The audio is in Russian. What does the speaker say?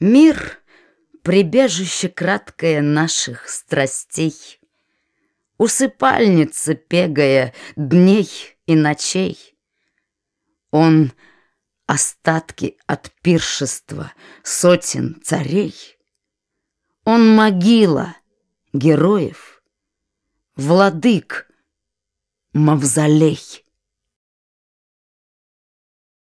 Мир — прибежище краткое наших страстей, Усыпальница пегая дней и ночей. Он — остатки от пиршества сотен царей. Он — могила героев, владык, мавзолей.